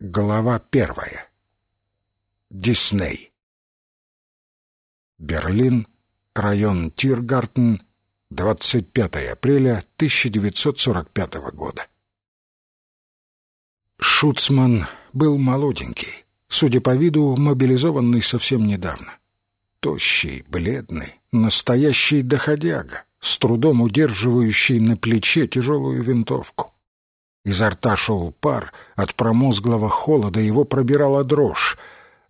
Глава первая. Дисней. Берлин, район Тиргартен, 25 апреля 1945 года. Шуцман был молоденький, судя по виду, мобилизованный совсем недавно. Тощий, бледный, настоящий доходяга, с трудом удерживающий на плече тяжелую винтовку. Изо рта шел пар, от промозглого холода его пробирала дрожь.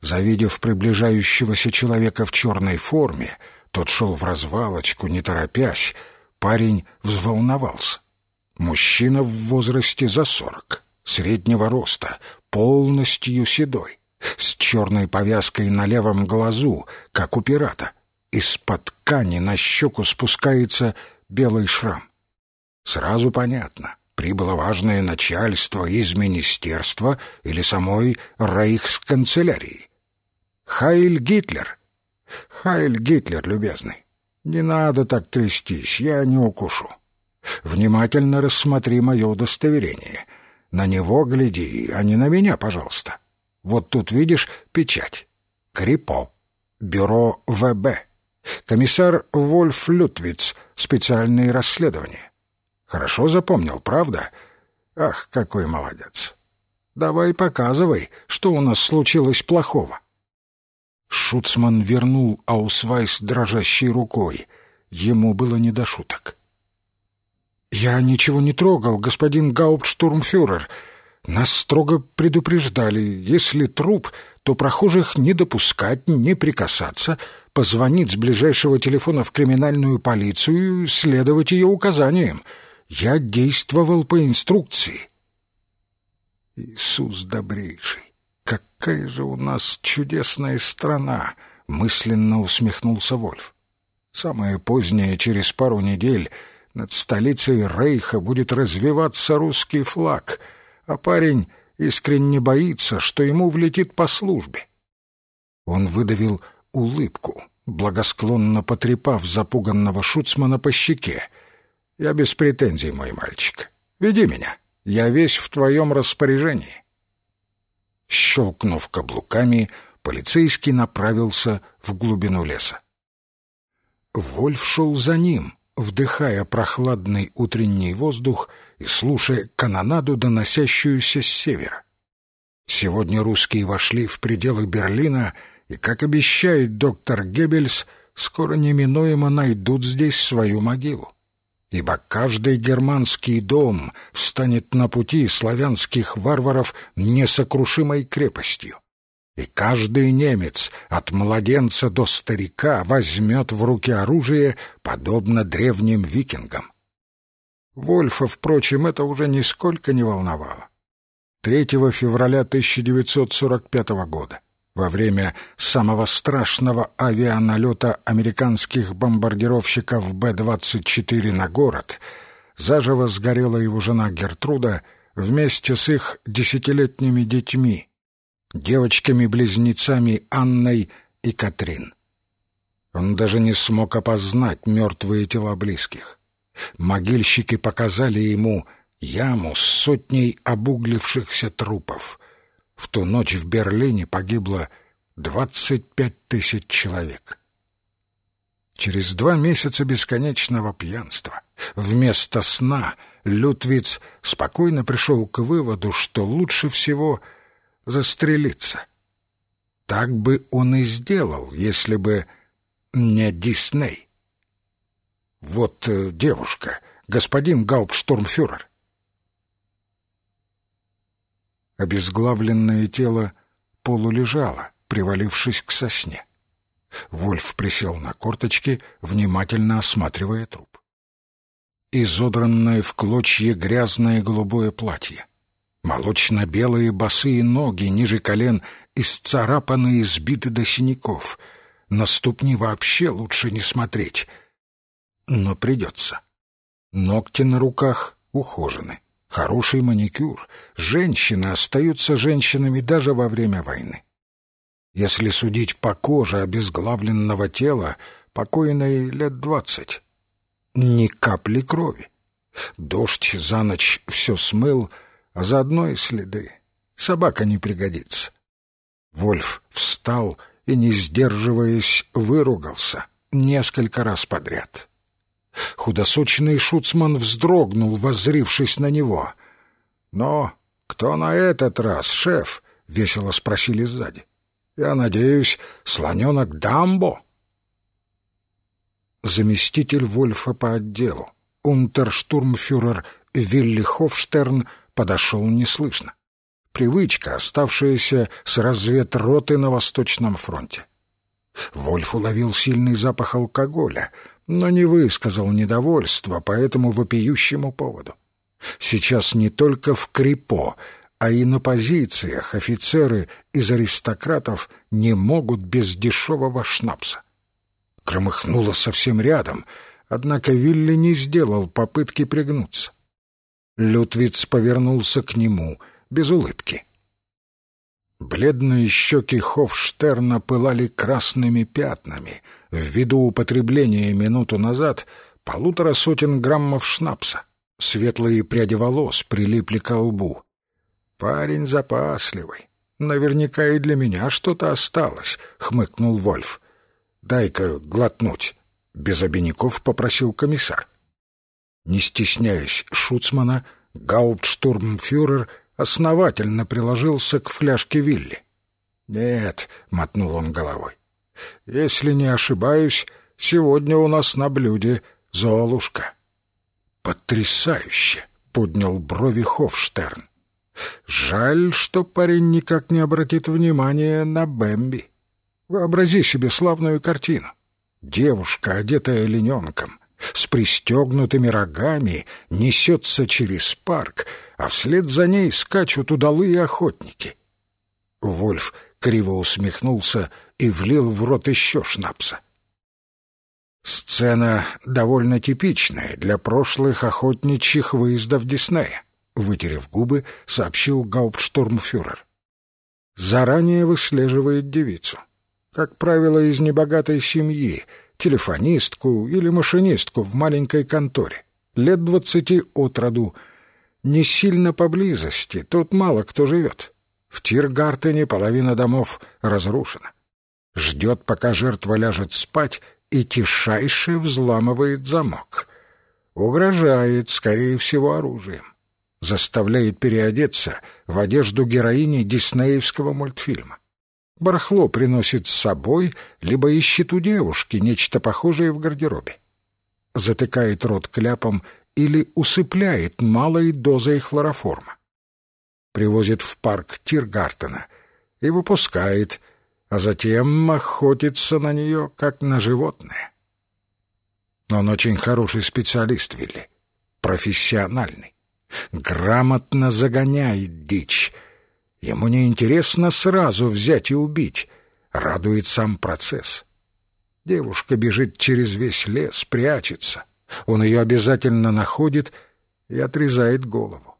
Завидев приближающегося человека в черной форме, тот шел в развалочку, не торопясь, парень взволновался. Мужчина в возрасте за сорок, среднего роста, полностью седой, с черной повязкой на левом глазу, как у пирата. Из-под ткани на щеку спускается белый шрам. Сразу понятно — прибыло важное начальство из министерства или самой рейхсканцелярии. Хайль Гитлер. Хайль Гитлер, любезный. Не надо так трястись, я не укушу. Внимательно рассмотри мое удостоверение. На него гляди, а не на меня, пожалуйста. Вот тут видишь печать. Крипо. Бюро ВБ. Комиссар Вольф Лютвиц. Специальные расследования. Хорошо запомнил, правда? Ах, какой молодец. Давай показывай, что у нас случилось плохого. Шуцман вернул Аусвайс дрожащей рукой. Ему было не до шуток. «Я ничего не трогал, господин Гауптштурмфюрер. Нас строго предупреждали, если труп, то прохожих не допускать, не прикасаться, позвонить с ближайшего телефона в криминальную полицию, следовать ее указаниям. Я действовал по инструкции. Иисус добрейший, какая же у нас чудесная страна, мысленно усмехнулся Вольф. Самое позднее, через пару недель, над столицей Рейха будет развиваться русский флаг, а парень искренне боится, что ему влетит по службе. Он выдавил улыбку, благосклонно потрепав запуганного шуцмана по щеке — я без претензий, мой мальчик. Веди меня. Я весь в твоем распоряжении. Щелкнув каблуками, полицейский направился в глубину леса. Вольф шел за ним, вдыхая прохладный утренний воздух и слушая канонаду, доносящуюся с севера. Сегодня русские вошли в пределы Берлина, и, как обещает доктор Геббельс, скоро неминуемо найдут здесь свою могилу ибо каждый германский дом встанет на пути славянских варваров несокрушимой крепостью. И каждый немец, от младенца до старика, возьмет в руки оружие, подобно древним викингам. Вольфа, впрочем, это уже нисколько не волновало. 3 февраля 1945 года во время самого страшного авианалета американских бомбардировщиков Б-24 на город заживо сгорела его жена Гертруда вместе с их десятилетними детьми, девочками-близнецами Анной и Катрин. Он даже не смог опознать мертвые тела близких. Могильщики показали ему яму с сотней обуглившихся трупов — в ту ночь в Берлине погибло 25 тысяч человек. Через два месяца бесконечного пьянства вместо сна Лютвиц спокойно пришел к выводу, что лучше всего застрелиться. Так бы он и сделал, если бы не Дисней. Вот э, девушка, господин Гауптштурмфюрер. Обезглавленное тело полулежало, привалившись к сосне. Вольф присел на корточки, внимательно осматривая труп. Изодранное в клочья грязное голубое платье. Молочно-белые босые ноги ниже колен исцарапаны и сбиты до синяков. На ступни вообще лучше не смотреть. Но придется. Ногти на руках ухожены хороший маникюр. Женщины остаются женщинами даже во время войны. Если судить по коже обезглавленного тела, покойной лет двадцать. Ни капли крови. Дождь за ночь все смыл, а заодно и следы. Собака не пригодится. Вольф встал и, не сдерживаясь, выругался несколько раз подряд. Худосочный шуцман вздрогнул, воззрившись на него. «Но кто на этот раз, шеф?» — весело спросили сзади. «Я надеюсь, слоненок Дамбо?» Заместитель Вольфа по отделу, унтерштурмфюрер Вилли Хофштерн, подошел неслышно. Привычка, оставшаяся с разведроты на Восточном фронте. Вольф уловил сильный запах алкоголя, но не высказал недовольства по этому вопиющему поводу. Сейчас не только в Крипо, а и на позициях офицеры из аристократов не могут без дешевого шнапса. Громыхнуло совсем рядом, однако Вилли не сделал попытки пригнуться. Лютвиц повернулся к нему без улыбки. Бледные щеки Хофштерна пылали красными пятнами ввиду употребления минуту назад полутора сотен граммов шнапса. Светлые пряди волос прилипли к лбу. «Парень запасливый. Наверняка и для меня что-то осталось», — хмыкнул Вольф. «Дай-ка глотнуть», — без обиняков попросил комиссар. Не стесняясь Шуцмана, гауптштурмфюрер основательно приложился к фляжке Вилли. «Нет», — мотнул он головой, — «если не ошибаюсь, сегодня у нас на блюде Золушка». «Потрясающе!» — поднял брови Хофштерн. «Жаль, что парень никак не обратит внимания на Бэмби. Вообрази себе славную картину. Девушка, одетая лененком, с пристегнутыми рогами, несется через парк, а вслед за ней скачут удалые охотники. Вольф криво усмехнулся и влил в рот еще шнапса. Сцена довольно типичная для прошлых охотничьих выездов Диснея, вытерев губы, сообщил гауптштурмфюрер. Заранее выслеживает девицу. Как правило, из небогатой семьи — телефонистку или машинистку в маленькой конторе, лет двадцати от роду, не сильно поблизости, тут мало кто живет. В Тиргартене половина домов разрушена. Ждет, пока жертва ляжет спать, и тишайше взламывает замок. Угрожает, скорее всего, оружием. Заставляет переодеться в одежду героини диснеевского мультфильма барахло приносит с собой, либо ищет у девушки нечто похожее в гардеробе. Затыкает рот кляпом или усыпляет малой дозой хлороформа. Привозит в парк Тиргартена и выпускает, а затем охотится на нее, как на животное. Он очень хороший специалист, Вилли, профессиональный, грамотно загоняет дичь, Ему не интересно сразу взять и убить. Радует сам процесс. Девушка бежит через весь лес, прячется. Он ее обязательно находит и отрезает голову.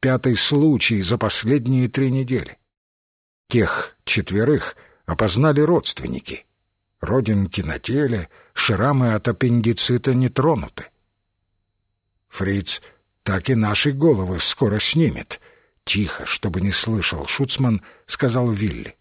Пятый случай за последние три недели. Тех четверых опознали родственники. Родинки на теле, шрамы от аппендицита не тронуты. Фриц так и наши головы скоро снимет — Тихо, чтобы не слышал Шуцман, сказал Вилли.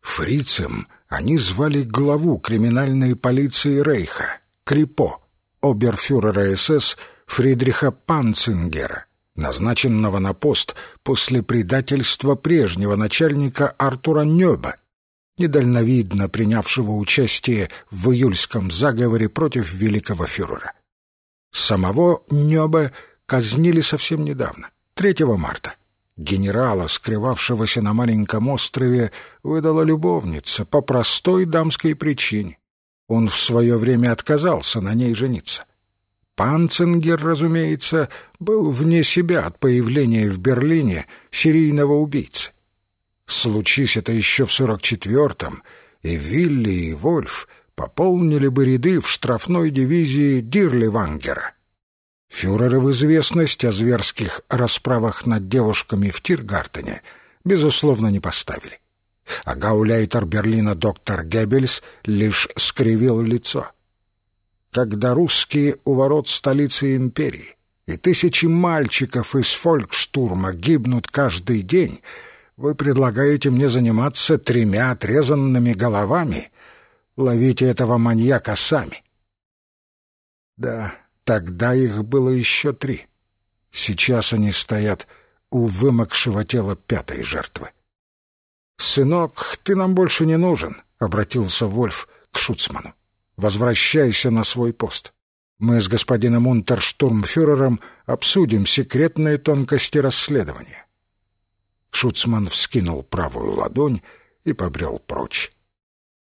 Фрицем они звали главу криминальной полиции Рейха, Крипо, оберфюрера СС Фридриха Панцингера, назначенного на пост после предательства прежнего начальника Артура Нёба, недальновидно принявшего участие в июльском заговоре против великого фюрера. Самого Нёба казнили совсем недавно. 3 марта. Генерала, скрывавшегося на маленьком острове, выдала любовница по простой дамской причине. Он в свое время отказался на ней жениться. Панцингер, разумеется, был вне себя от появления в Берлине серийного убийцы. Случись это еще в сорок четвертом, и Вилли, и Вольф пополнили бы ряды в штрафной дивизии Дирливангера — Фюрера в известность о зверских расправах над девушками в Тиргартене, безусловно, не поставили. А гауляйтер Берлина доктор Геббельс лишь скривил лицо. Когда русские у ворот столицы империи и тысячи мальчиков из фолькштурма гибнут каждый день, вы предлагаете мне заниматься тремя отрезанными головами? Ловите этого маньяка сами. Да, тогда их было еще три. Сейчас они стоят у вымокшего тела пятой жертвы. «Сынок, ты нам больше не нужен», — обратился Вольф к Шуцману. «Возвращайся на свой пост. Мы с господином унтерштурмфюрером обсудим секретные тонкости расследования». Шуцман вскинул правую ладонь и побрел прочь.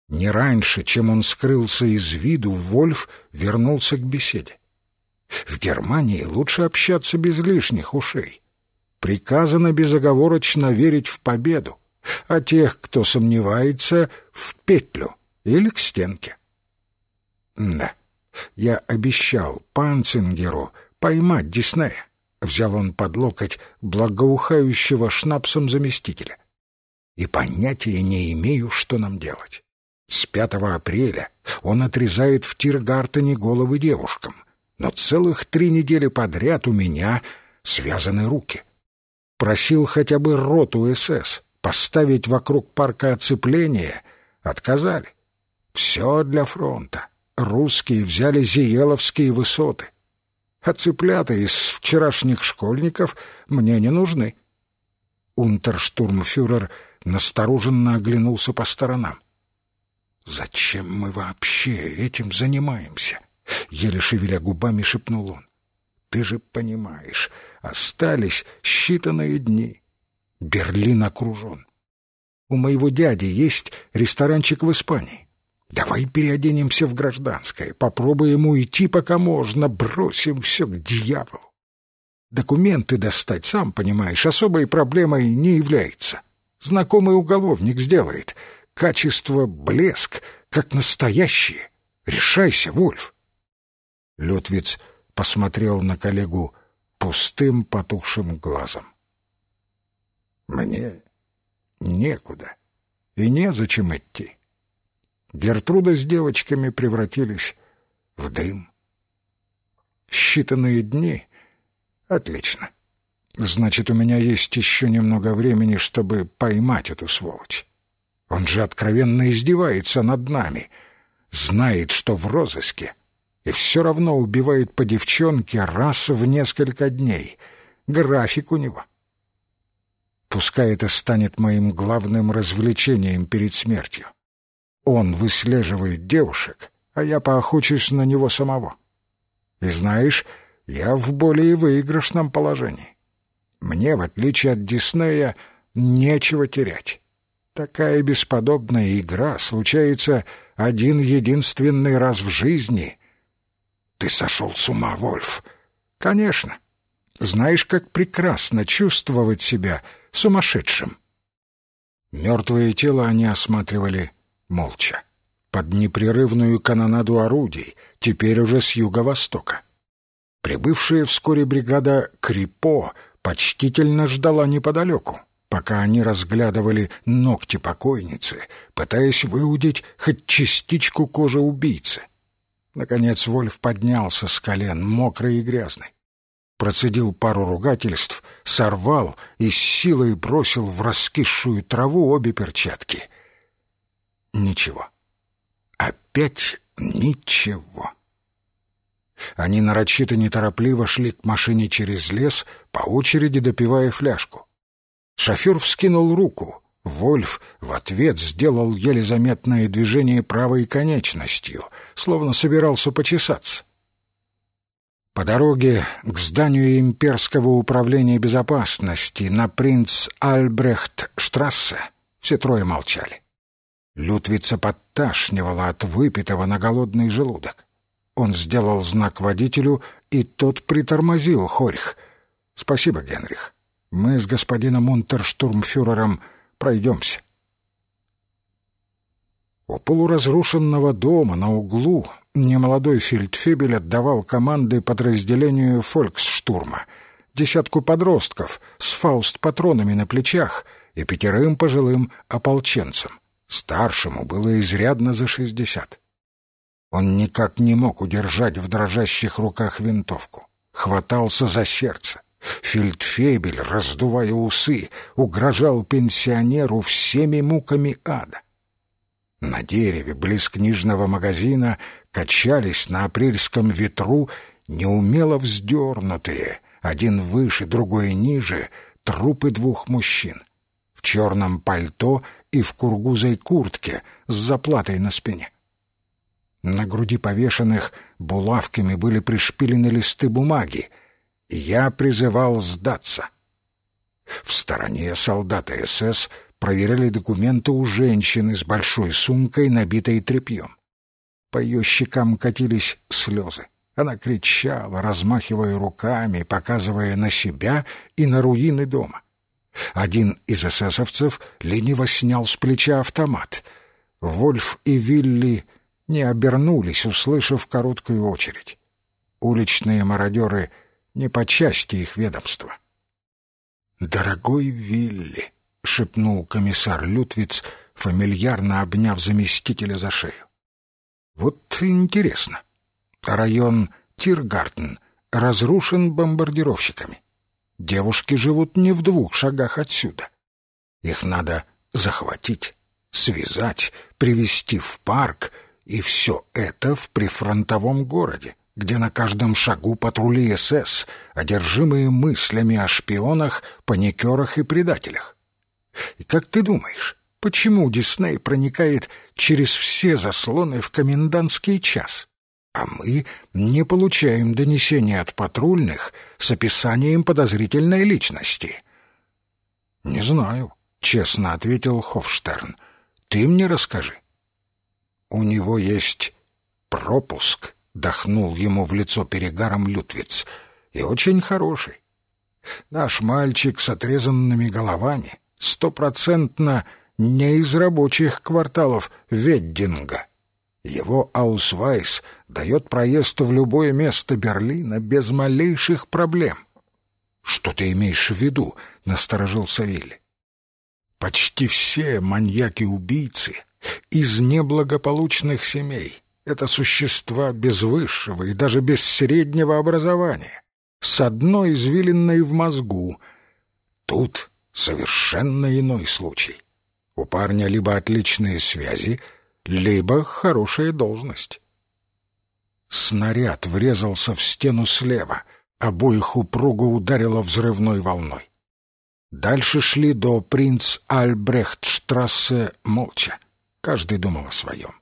Не раньше, чем он скрылся из виду, Вольф вернулся к беседе. В Германии лучше общаться без лишних ушей. Приказано безоговорочно верить в победу, а тех, кто сомневается, в петлю или к стенке. Да, я обещал Панцингеру поймать Диснея. Взял он под локоть благоухающего шнапсом заместителя. И понятия не имею, что нам делать. С 5 апреля он отрезает в Тиргартене головы девушкам, но целых три недели подряд у меня связаны руки. Просил хотя бы роту СС поставить вокруг парка оцепление, отказали. Все для фронта. Русские взяли Зиеловские высоты. А цыплята из вчерашних школьников мне не нужны. Унтерштурмфюрер настороженно оглянулся по сторонам. «Зачем мы вообще этим занимаемся?» Еле шевеля губами шепнул он. «Ты же понимаешь, остались считанные дни. Берлин окружен. У моего дяди есть ресторанчик в Испании. Давай переоденемся в гражданское, попробуем уйти, пока можно, бросим все к дьяволу. Документы достать, сам понимаешь, особой проблемой не является. Знакомый уголовник сделает — качество блеск, как настоящие. Решайся, Вольф. Лютвиц посмотрел на коллегу пустым потухшим глазом. Мне некуда и незачем идти. Гертруда с девочками превратились в дым. Считанные дни — отлично. Значит, у меня есть еще немного времени, чтобы поймать эту сволочь. Он же откровенно издевается над нами. Знает, что в розыске. И все равно убивает по девчонке раз в несколько дней. График у него. Пускай это станет моим главным развлечением перед смертью. Он выслеживает девушек, а я поохочусь на него самого. И знаешь, я в более выигрышном положении. Мне, в отличие от Диснея, нечего терять. Такая бесподобная игра случается один единственный раз в жизни. Ты сошел с ума, Вольф. Конечно. Знаешь, как прекрасно чувствовать себя сумасшедшим. Мертвое тело они осматривали молча, под непрерывную канонаду орудий, теперь уже с юго-востока. Прибывшая вскоре бригада Крипо почтительно ждала неподалеку пока они разглядывали ногти покойницы, пытаясь выудить хоть частичку кожи убийцы. Наконец Вольф поднялся с колен, мокрый и грязный. Процедил пару ругательств, сорвал и с силой бросил в раскисшую траву обе перчатки. Ничего. Опять ничего. Они нарочито неторопливо шли к машине через лес, по очереди допивая фляжку. Шофер вскинул руку. Вольф в ответ сделал еле заметное движение правой конечностью, словно собирался почесаться. По дороге к зданию имперского управления безопасности на принц Альбрехт-штрассе все трое молчали. Лютвица подташнивала от выпитого на голодный желудок. Он сделал знак водителю, и тот притормозил Хорьх. «Спасибо, Генрих. Мы с господином унтерштурмфюрером пройдемся. У полуразрушенного дома на углу немолодой фельдфебель отдавал команды подразделению фольксштурма, десятку подростков с фауст-патронами на плечах и пятерым пожилым ополченцам. Старшему было изрядно за шестьдесят. Он никак не мог удержать в дрожащих руках винтовку хватался за сердце. Фельдфебель, раздувая усы, угрожал пенсионеру всеми муками ада. На дереве близ книжного магазина качались на апрельском ветру неумело вздернутые, один выше, другой ниже, трупы двух мужчин. В черном пальто и в кургузой куртке с заплатой на спине. На груди повешенных булавками были пришпилены листы бумаги. Я призывал сдаться. В стороне солдаты СС проверяли документы у женщины с большой сумкой, набитой тряпьем. По ее щекам катились слезы. Она кричала, размахивая руками, показывая на себя и на руины дома. Один из эсэсовцев лениво снял с плеча автомат. Вольф и Вилли не обернулись, услышав короткую очередь. Уличные мародеры не по части их ведомства. «Дорогой Вилли», — шепнул комиссар Лютвиц, фамильярно обняв заместителя за шею. «Вот интересно. Район Тиргартен разрушен бомбардировщиками. Девушки живут не в двух шагах отсюда. Их надо захватить, связать, привести в парк — и все это в прифронтовом городе, где на каждом шагу патрули СС, одержимые мыслями о шпионах, паникерах и предателях. И как ты думаешь, почему Дисней проникает через все заслоны в комендантский час? А мы не получаем донесения от патрульных с описанием подозрительной личности. «Не знаю», — честно ответил Хофштерн. «Ты мне расскажи». «У него есть пропуск», — дохнул ему в лицо перегаром Лютвиц, — «и очень хороший. Наш мальчик с отрезанными головами стопроцентно не из рабочих кварталов Веддинга. Его аусвайс дает проезд в любое место Берлина без малейших проблем». «Что ты имеешь в виду?» — насторожился Вилли. «Почти все маньяки-убийцы из неблагополучных семей. Это существа без высшего и даже без среднего образования, с одной извилинной в мозгу. Тут совершенно иной случай. У парня либо отличные связи, либо хорошая должность. Снаряд врезался в стену слева, обоих упруго ударило взрывной волной. Дальше шли до принц Альбрехтштрассе молча. Каждый думал о своем.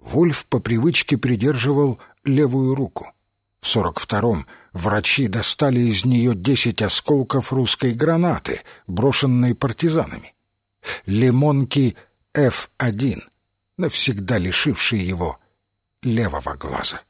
Вольф по привычке придерживал левую руку. В сорок втором врачи достали из нее десять осколков русской гранаты, брошенной партизанами. Лимонки F1, навсегда лишившие его левого глаза.